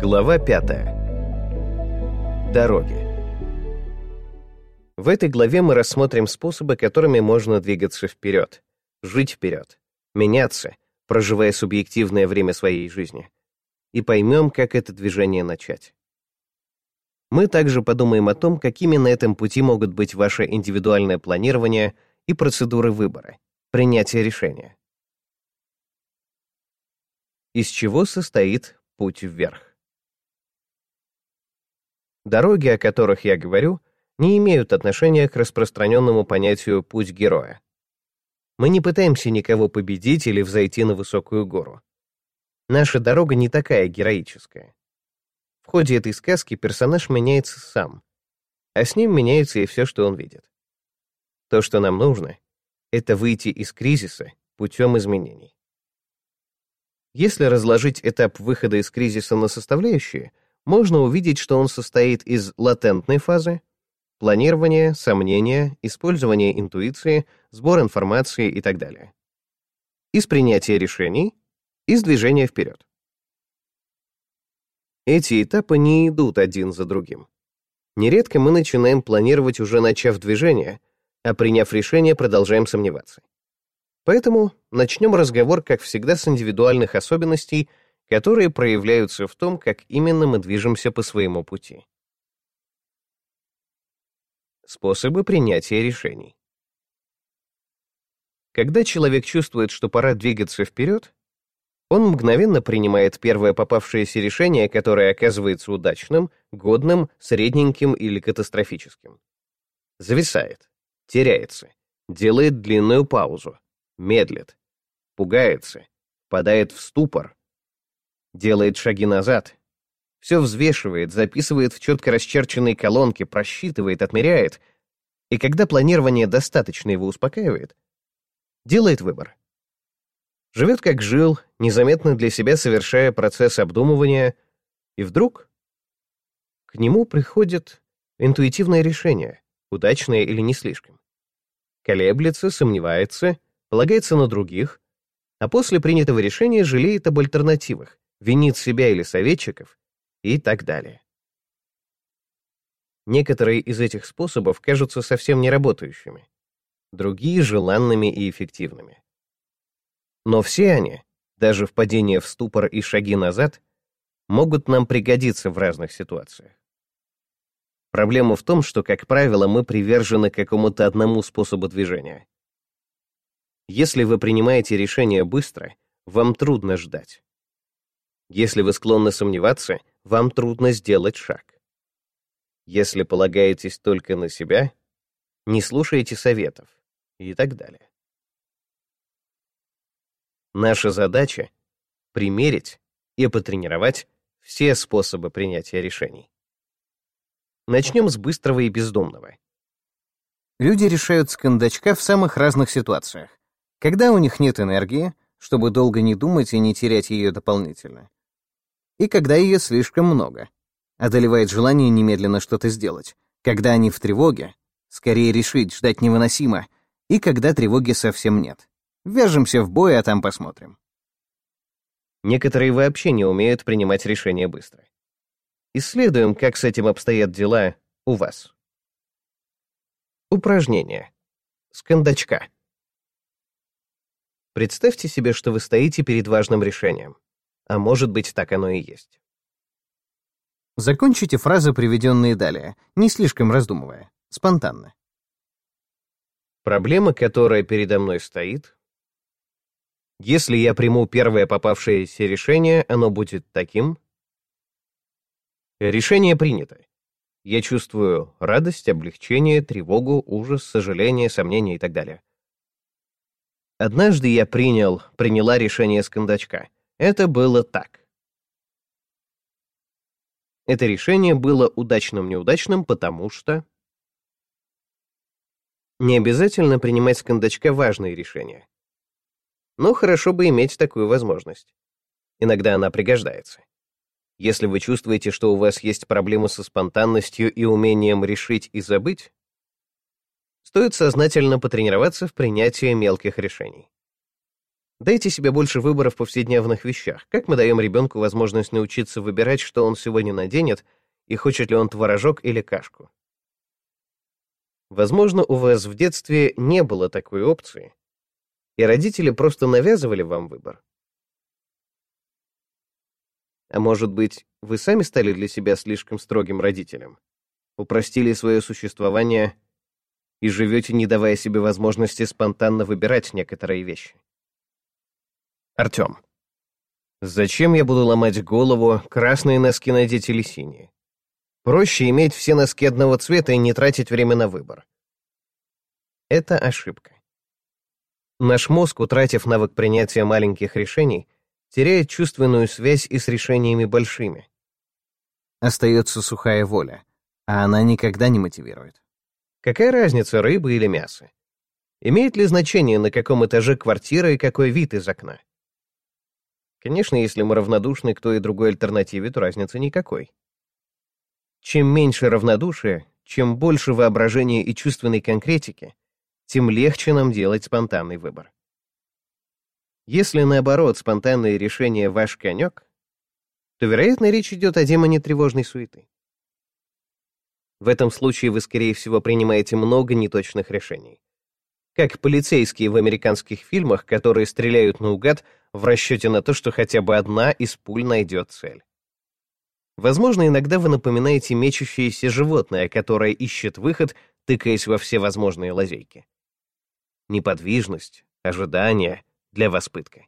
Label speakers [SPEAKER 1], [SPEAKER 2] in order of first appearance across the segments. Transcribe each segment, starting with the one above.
[SPEAKER 1] Глава 5. Дороги. В этой главе мы рассмотрим способы, которыми можно двигаться вперед, жить вперед, меняться, проживая субъективное время своей жизни, и поймем, как это движение начать. Мы также подумаем о том, какими на этом пути могут быть ваше индивидуальное планирование и процедуры выбора, принятия решения. Из чего состоит путь вверх? Дороги, о которых я говорю, не имеют отношения к распространенному понятию «путь героя». Мы не пытаемся никого победить или взойти на высокую гору. Наша дорога не такая героическая. В ходе этой сказки персонаж меняется сам, а с ним меняется и все, что он видит. То, что нам нужно, это выйти из кризиса путем изменений. Если разложить этап выхода из кризиса на составляющие, можно увидеть, что он состоит из латентной фазы, планирования, сомнения, использования интуиции, сбор информации и так далее. Из принятия решений, из движения вперед. Эти этапы не идут один за другим. Нередко мы начинаем планировать, уже начав движение, а приняв решение, продолжаем сомневаться. Поэтому начнем разговор, как всегда, с индивидуальных особенностей которые проявляются в том, как именно мы движемся по своему пути. Способы принятия решений. Когда человек чувствует, что пора двигаться вперед, он мгновенно принимает первое попавшееся решение, которое оказывается удачным, годным, средненьким или катастрофическим. Зависает, теряется, делает длинную паузу, медлит, пугается, впадает в ступор, делает шаги назад, все взвешивает, записывает в четко расчерченной колонке, просчитывает, отмеряет, и когда планирование достаточно его успокаивает, делает выбор. Живет как жил, незаметно для себя совершая процесс обдумывания, и вдруг к нему приходит интуитивное решение, удачное или не слишком. Колеблется, сомневается, полагается на других, а после принятого решения жалеет об альтернативах, винит себя или советчиков и так далее. Некоторые из этих способов кажутся совсем не работающими, другие — желанными и эффективными. Но все они, даже впадение в ступор и шаги назад, могут нам пригодиться в разных ситуациях. Проблема в том, что, как правило, мы привержены какому-то одному способу движения. Если вы принимаете решение быстро, вам трудно ждать. Если вы склонны сомневаться, вам трудно сделать шаг. Если полагаетесь только на себя, не слушайте советов и так далее. Наша задача — примерить и потренировать все способы принятия решений. Начнем с быстрого и бездумного. Люди решают с кондачка в самых разных ситуациях. Когда у них нет энергии, чтобы долго не думать и не терять ее дополнительно и когда ее слишком много. Одолевает желание немедленно что-то сделать. Когда они в тревоге, скорее решить, ждать невыносимо, и когда тревоги совсем нет. Вяжемся в бой, а там посмотрим. Некоторые вообще не умеют принимать решения быстро. Исследуем, как с этим обстоят дела у вас. Упражнение. С кондачка. Представьте себе, что вы стоите перед важным решением. А может быть, так оно и есть. Закончите фразы, приведенные далее, не слишком раздумывая, спонтанно. Проблема, которая передо мной стоит, если я приму первое попавшееся решение, оно будет таким. Решение принято. Я чувствую радость, облегчение, тревогу, ужас, сожаление, сомнение и так далее. Однажды я принял, приняла решение с кондачка — это было так. Это решение было удачным-неудачным, потому что... Не обязательно принимать с кондачка важные решения. Но хорошо бы иметь такую возможность. Иногда она пригождается. Если вы чувствуете, что у вас есть проблемы со спонтанностью и умением решить и забыть, стоит сознательно потренироваться в принятии мелких решений. Дайте себе больше выбора в повседневных вещах. Как мы даем ребенку возможность научиться выбирать, что он сегодня наденет, и хочет ли он творожок или кашку? Возможно, у вас в детстве не было такой опции, и родители просто навязывали вам выбор. А может быть, вы сами стали для себя слишком строгим родителем? Упростили свое существование и живете, не давая себе возможности спонтанно выбирать некоторые вещи? Артем. Зачем я буду ломать голову, красные носки надеть или синие? Проще иметь все носки одного цвета и не тратить время на выбор. Это ошибка. Наш мозг, утратив навык принятия маленьких решений, теряет чувственную связь и с решениями большими. Остается сухая воля, а она никогда не мотивирует. Какая разница, рыба или мясо? Имеет ли значение, на каком этаже квартира и какой вид из окна? Конечно, если мы равнодушны к той и другой альтернативе, то разницы никакой. Чем меньше равнодушия, чем больше воображения и чувственной конкретики, тем легче нам делать спонтанный выбор. Если, наоборот, спонтанное решение — ваш конек, то, вероятно, речь идет о демоне тревожной суеты. В этом случае вы, скорее всего, принимаете много неточных решений. Как полицейские в американских фильмах, которые стреляют наугад в расчете на то, что хотя бы одна из пуль найдет цель. Возможно, иногда вы напоминаете мечущееся животное, которое ищет выход, тыкаясь во все возможные лазейки. Неподвижность, ожидание, для вас пытка.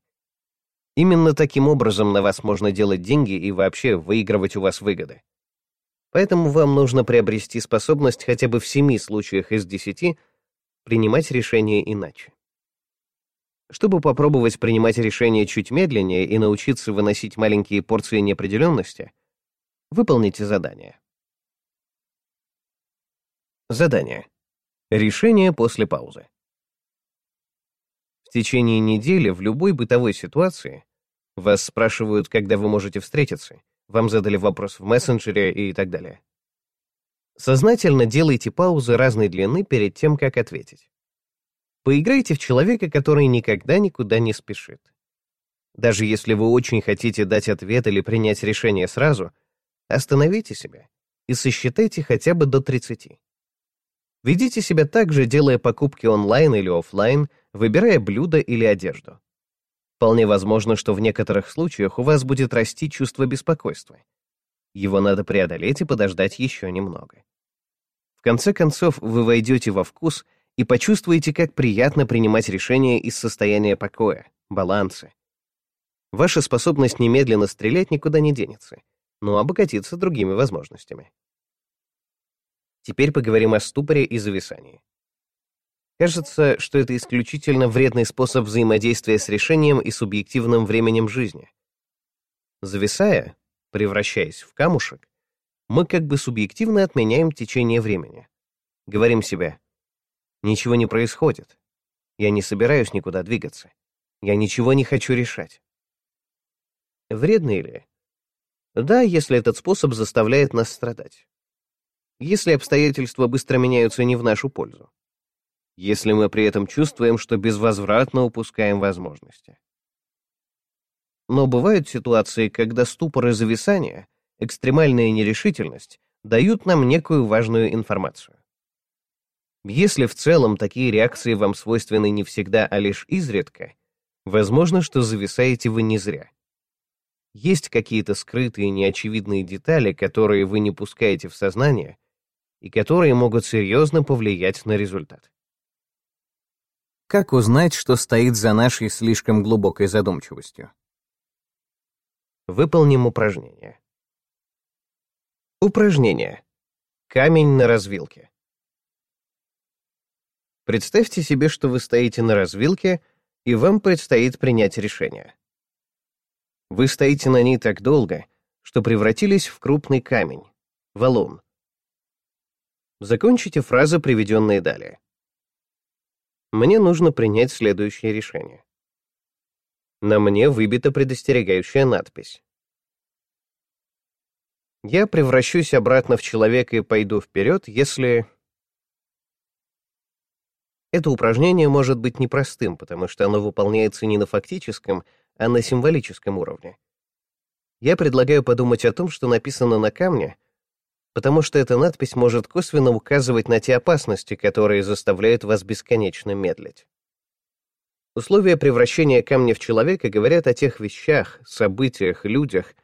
[SPEAKER 1] Именно таким образом на вас можно делать деньги и вообще выигрывать у вас выгоды. Поэтому вам нужно приобрести способность хотя бы в семи случаях из десяти принимать решения иначе. Чтобы попробовать принимать решения чуть медленнее и научиться выносить маленькие порции неопределенности, выполните задание. Задание. Решение после паузы. В течение недели в любой бытовой ситуации вас спрашивают, когда вы можете встретиться, вам задали вопрос в мессенджере и так далее. Сознательно делайте паузы разной длины перед тем, как ответить. Поиграйте в человека, который никогда никуда не спешит. Даже если вы очень хотите дать ответ или принять решение сразу, остановите себя и сосчитайте хотя бы до 30. Ведите себя так же, делая покупки онлайн или офлайн, выбирая блюдо или одежду. Вполне возможно, что в некоторых случаях у вас будет расти чувство беспокойства. Его надо преодолеть и подождать еще немного. В конце концов, вы войдете во вкус и почувствуете, как приятно принимать решения из состояния покоя, баланса. Ваша способность немедленно стрелять никуда не денется, но обогатится другими возможностями. Теперь поговорим о ступоре и зависании. Кажется, что это исключительно вредный способ взаимодействия с решением и субъективным временем жизни. Зависая, превращаясь в камушек, мы как бы субъективно отменяем течение времени. Говорим себе, ничего не происходит, я не собираюсь никуда двигаться, я ничего не хочу решать. Вредно ли? Да, если этот способ заставляет нас страдать если обстоятельства быстро меняются не в нашу пользу, если мы при этом чувствуем, что безвозвратно упускаем возможности. Но бывают ситуации, когда ступор и зависание, экстремальная нерешительность дают нам некую важную информацию. Если в целом такие реакции вам свойственны не всегда, а лишь изредка, возможно, что зависаете вы не зря. Есть какие-то скрытые неочевидные детали, которые вы не пускаете в сознание, и которые могут серьезно повлиять на результат. Как узнать, что стоит за нашей слишком глубокой задумчивостью? Выполним упражнение. Упражнение. Камень на развилке. Представьте себе, что вы стоите на развилке, и вам предстоит принять решение. Вы стоите на ней так долго, что превратились в крупный камень, валун. Закончите фразы, приведенные далее. Мне нужно принять следующее решение. На мне выбита предостерегающая надпись. Я превращусь обратно в человека и пойду вперед, если... Это упражнение может быть непростым, потому что оно выполняется не на фактическом, а на символическом уровне. Я предлагаю подумать о том, что написано на камне, потому что эта надпись может косвенно указывать на те опасности, которые заставляют вас бесконечно медлить. Условия превращения камня в человека говорят о тех вещах, событиях, людях,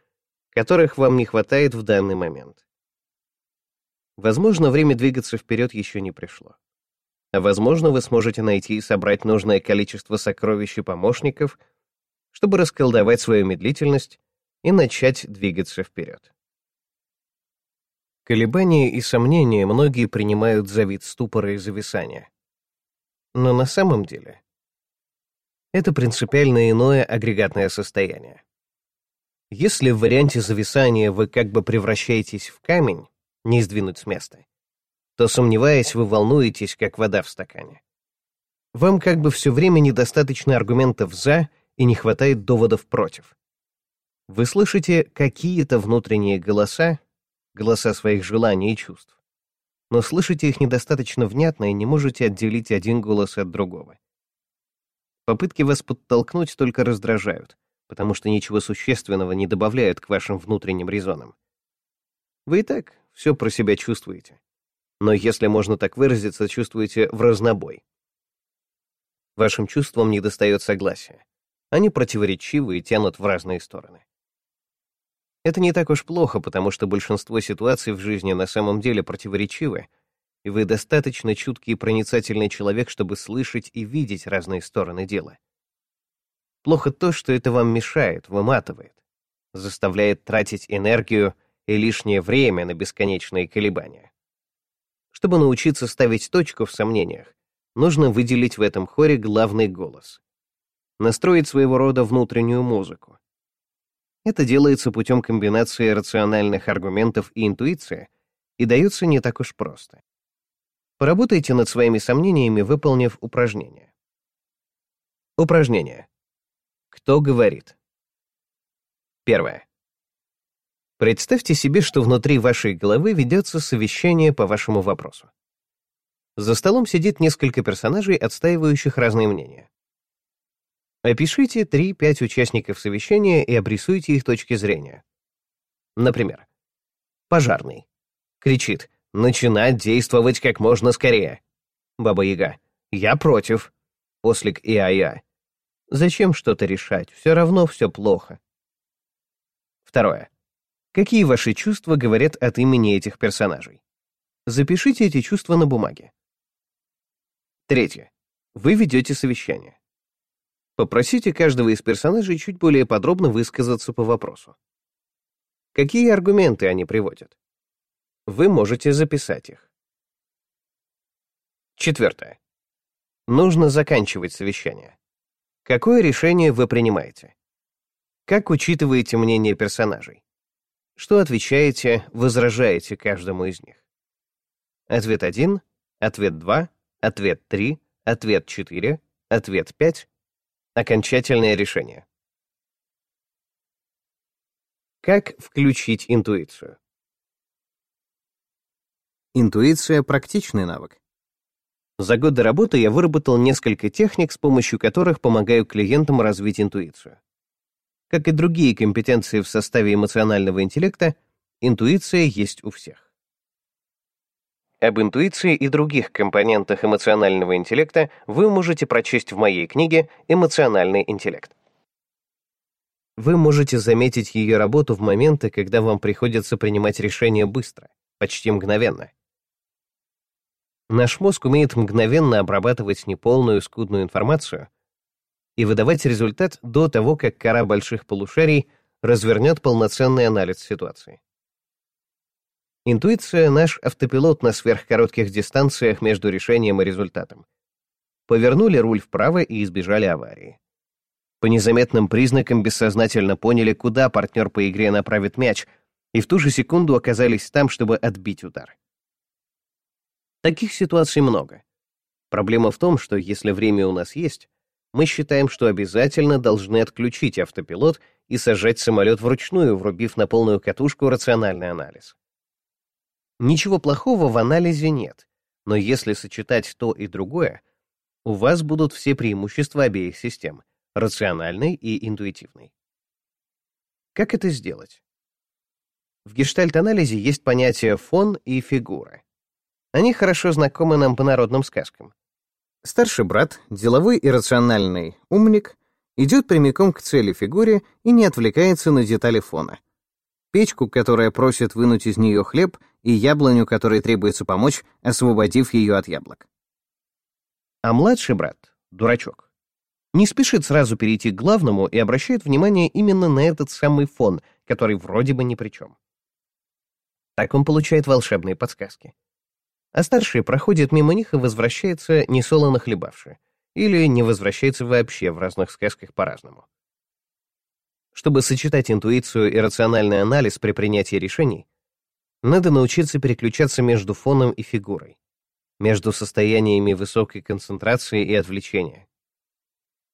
[SPEAKER 1] которых вам не хватает в данный момент. Возможно, время двигаться вперед еще не пришло. А возможно, вы сможете найти и собрать нужное количество сокровищ и помощников, чтобы расколдовать свою медлительность и начать двигаться вперед. Колебания и сомнения многие принимают за вид ступора и зависания. Но на самом деле это принципиально иное агрегатное состояние. Если в варианте зависания вы как бы превращаетесь в камень, не сдвинуть с места, то, сомневаясь, вы волнуетесь, как вода в стакане. Вам как бы все время недостаточно аргументов «за» и не хватает доводов «против». Вы слышите какие-то внутренние голоса, голоса своих желаний и чувств, но слышите их недостаточно внятно и не можете отделить один голос от другого. Попытки вас подтолкнуть только раздражают, потому что ничего существенного не добавляют к вашим внутренним резонам. Вы и так все про себя чувствуете. Но если можно так выразиться, чувствуете в разнобой. Вашим чувствам недостает согласия. Они противоречивы и тянут в разные стороны. Это не так уж плохо, потому что большинство ситуаций в жизни на самом деле противоречивы, и вы достаточно чуткий и проницательный человек, чтобы слышать и видеть разные стороны дела. Плохо то, что это вам мешает, выматывает, заставляет тратить энергию и лишнее время на бесконечные колебания. Чтобы научиться ставить точку в сомнениях, нужно выделить в этом хоре главный голос. Настроить своего рода внутреннюю музыку. Это делается путем комбинации рациональных аргументов и интуиции, и дается не так уж просто. Поработайте над своими сомнениями, выполнив упражнение. Упражнение. Кто говорит? Первое. Представьте себе, что внутри вашей головы ведется совещание по вашему вопросу. За столом сидит несколько персонажей, отстаивающих разные мнения. Опишите 3-5 участников совещания и обрисуйте их точки зрения. Например, пожарный. Кричит Начинать действовать как можно скорее. Баба-яга. Я против. Ослик и Ая. Зачем что-то решать? Все равно все плохо. Второе. Какие ваши чувства говорят от имени этих персонажей? Запишите эти чувства на бумаге. Третье. Вы ведете совещание. Попросите каждого из персонажей чуть более подробно высказаться по вопросу. Какие аргументы они приводят? Вы можете записать их. Четвертое. Нужно заканчивать совещание. Какое решение вы принимаете? Как учитываете мнение персонажей? Что отвечаете, возражаете каждому из них? Ответ 1, ответ 2, ответ 3, ответ 4, ответ 5. Окончательное решение. Как включить интуицию? Интуиция — практичный навык. За годы работы я выработал несколько техник, с помощью которых помогаю клиентам развить интуицию. Как и другие компетенции в составе эмоционального интеллекта, интуиция есть у всех. Об интуиции и других компонентах эмоционального интеллекта вы можете прочесть в моей книге «Эмоциональный интеллект». Вы можете заметить ее работу в моменты, когда вам приходится принимать решения быстро, почти мгновенно. Наш мозг умеет мгновенно обрабатывать неполную, скудную информацию и выдавать результат до того, как кора больших полушарий развернет полноценный анализ ситуации. Интуиция — наш автопилот на сверхкоротких дистанциях между решением и результатом. Повернули руль вправо и избежали аварии. По незаметным признакам бессознательно поняли, куда партнер по игре направит мяч, и в ту же секунду оказались там, чтобы отбить удар. Таких ситуаций много. Проблема в том, что если время у нас есть, мы считаем, что обязательно должны отключить автопилот и сажать самолет вручную, врубив на полную катушку рациональный анализ. Ничего плохого в анализе нет, но если сочетать то и другое, у вас будут все преимущества обеих систем — рациональной и интуитивной. Как это сделать? В гештальт-анализе есть понятия фон и фигура. Они хорошо знакомы нам по народным сказкам. Старший брат, деловой и рациональный умник, идет прямиком к цели фигуре и не отвлекается на детали фона. Печку, которая просит вынуть из нее хлеб, и яблоню, которой требуется помочь, освободив ее от яблок. А младший брат, дурачок, не спешит сразу перейти к главному и обращает внимание именно на этот самый фон, который вроде бы ни при чем. Так он получает волшебные подсказки а старший проходит мимо них и возвращается несолоно хлебавши, или не возвращается вообще в разных сказках по-разному. Чтобы сочетать интуицию и рациональный анализ при принятии решений, надо научиться переключаться между фоном и фигурой, между состояниями высокой концентрации и отвлечения.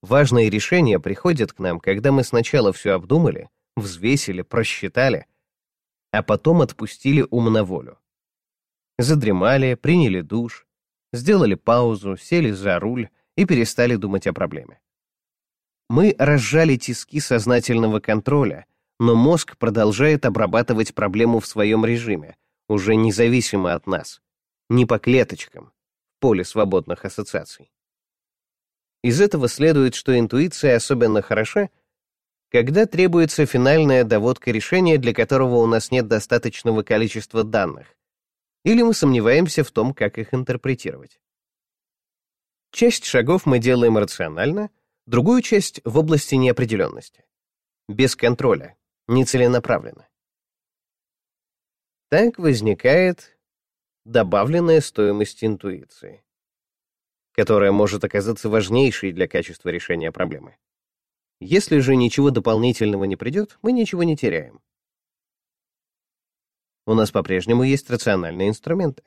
[SPEAKER 1] Важные решения приходят к нам, когда мы сначала все обдумали, взвесили, просчитали, а потом отпустили ум на волю задремали, приняли душ, сделали паузу, сели за руль и перестали думать о проблеме. Мы разжали тиски сознательного контроля, но мозг продолжает обрабатывать проблему в своем режиме, уже независимо от нас, не по клеточкам, в поле свободных ассоциаций. Из этого следует, что интуиция особенно хороша, когда требуется финальная доводка решения, для которого у нас нет достаточного количества данных, или мы сомневаемся в том, как их интерпретировать. Часть шагов мы делаем рационально, другую часть — в области неопределенности. Без контроля, нецеленаправленно. Так возникает добавленная стоимость интуиции, которая может оказаться важнейшей для качества решения проблемы. Если же ничего дополнительного не придет, мы ничего не теряем у нас по-прежнему есть рациональные инструменты.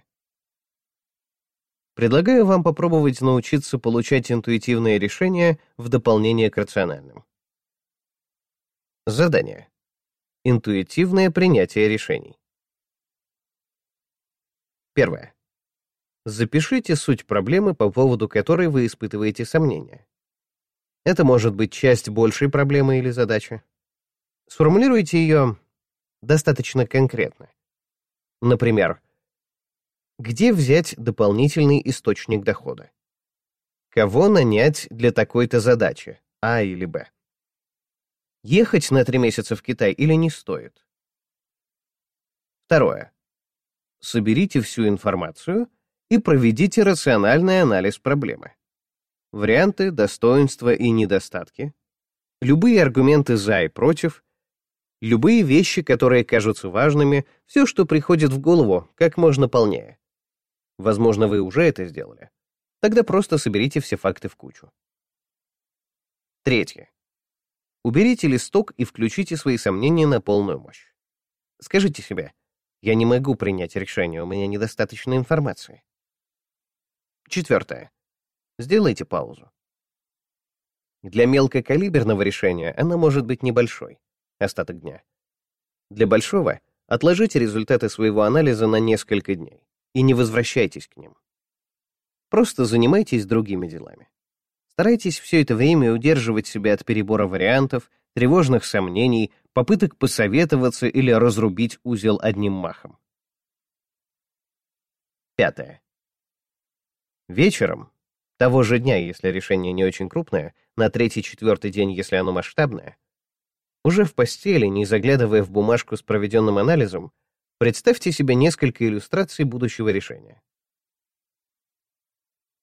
[SPEAKER 1] Предлагаю вам попробовать научиться получать интуитивные решения в дополнение к рациональным. Задание. Интуитивное принятие решений. Первое. Запишите суть проблемы, по поводу которой вы испытываете сомнения. Это может быть часть большей проблемы или задачи. Сформулируйте ее достаточно конкретно. Например, где взять дополнительный источник дохода? Кого нанять для такой-то задачи, А или Б? Ехать на три месяца в Китай или не стоит? Второе. Соберите всю информацию и проведите рациональный анализ проблемы. Варианты, достоинства и недостатки, любые аргументы «за» и «против», Любые вещи, которые кажутся важными, все, что приходит в голову, как можно полнее. Возможно, вы уже это сделали. Тогда просто соберите все факты в кучу. Третье. Уберите листок и включите свои сомнения на полную мощь. Скажите себе, я не могу принять решение, у меня недостаточно информации. Четвертое. Сделайте паузу. Для мелкокалиберного решения она может быть небольшой остаток дня. Для большого отложите результаты своего анализа на несколько дней и не возвращайтесь к ним. Просто занимайтесь другими делами. Старайтесь все это время удерживать себя от перебора вариантов, тревожных сомнений, попыток посоветоваться или разрубить узел одним махом. Пятое. Вечером, того же дня, если решение не очень крупное, на третий-четвертый день, если оно масштабное, уже в постели, не заглядывая в бумажку с проведенным анализом, представьте себе несколько иллюстраций будущего решения.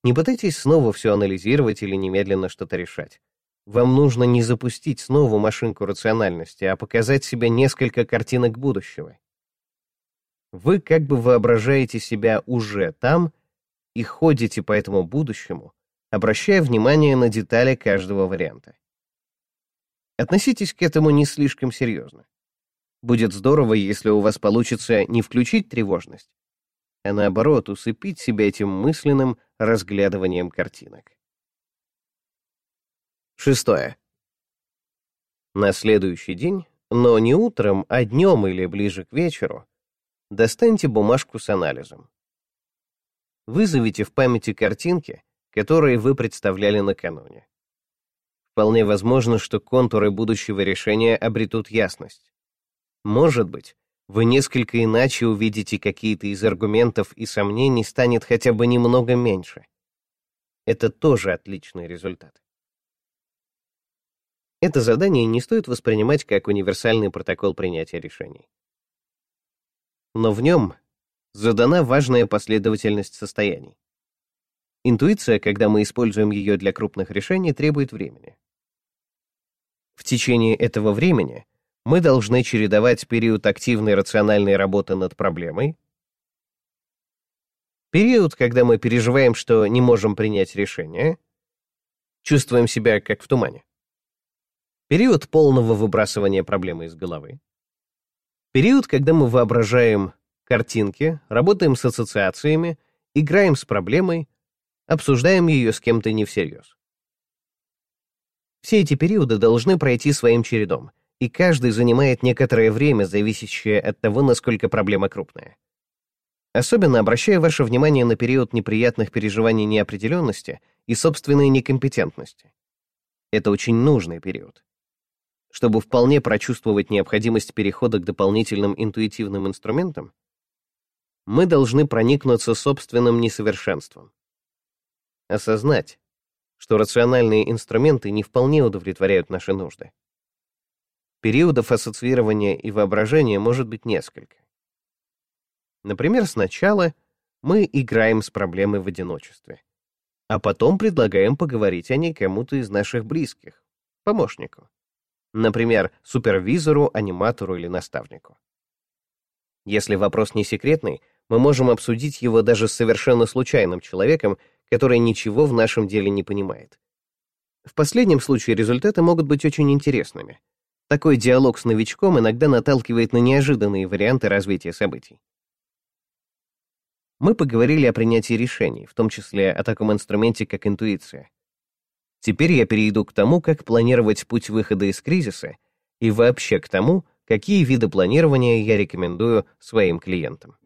[SPEAKER 1] Не пытайтесь снова все анализировать или немедленно что-то решать. Вам нужно не запустить снова машинку рациональности, а показать себе несколько картинок будущего. Вы как бы воображаете себя уже там и ходите по этому будущему, обращая внимание на детали каждого варианта. Относитесь к этому не слишком серьезно. Будет здорово, если у вас получится не включить тревожность, а наоборот усыпить себя этим мысленным разглядыванием картинок. Шестое. На следующий день, но не утром, а днем или ближе к вечеру, достаньте бумажку с анализом. Вызовите в памяти картинки, которые вы представляли накануне. Вполне возможно, что контуры будущего решения обретут ясность. Может быть, вы несколько иначе увидите какие-то из аргументов и сомнений станет хотя бы немного меньше. Это тоже отличный результат. Это задание не стоит воспринимать как универсальный протокол принятия решений. Но в нем задана важная последовательность состояний. Интуиция, когда мы используем ее для крупных решений, требует времени. В течение этого времени мы должны чередовать период активной рациональной работы над проблемой, период, когда мы переживаем, что не можем принять решение, чувствуем себя как в тумане, период полного выбрасывания проблемы из головы, период, когда мы воображаем картинки, работаем с ассоциациями, играем с проблемой, обсуждаем ее с кем-то не всерьез. Все эти периоды должны пройти своим чередом — и каждый занимает некоторое время, зависящее от того, насколько проблема крупная. Особенно обращаю ваше внимание на период неприятных переживаний неопределенности и собственной некомпетентности. Это очень нужный период. Чтобы вполне прочувствовать необходимость перехода к дополнительным интуитивным инструментам, мы должны проникнуться собственным несовершенством. Осознать, что рациональные инструменты не вполне удовлетворяют наши нужды. Периодов ассоциирования и воображения может быть несколько. Например, сначала мы играем с проблемой в одиночестве, а потом предлагаем поговорить о ней кому-то из наших близких, помощнику. Например, супервизору, аниматору или наставнику. Если вопрос не секретный, мы можем обсудить его даже с совершенно случайным человеком, который ничего в нашем деле не понимает. В последнем случае результаты могут быть очень интересными — такой диалог с новичком иногда наталкивает на неожиданные варианты развития событий. Мы поговорили о принятии решений, в том числе о таком инструменте, как интуиция. Теперь я перейду к тому, как планировать путь выхода из кризиса и вообще к тому, какие виды планирования я рекомендую своим клиентам.